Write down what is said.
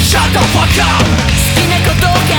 shut the fuck up 好きなことが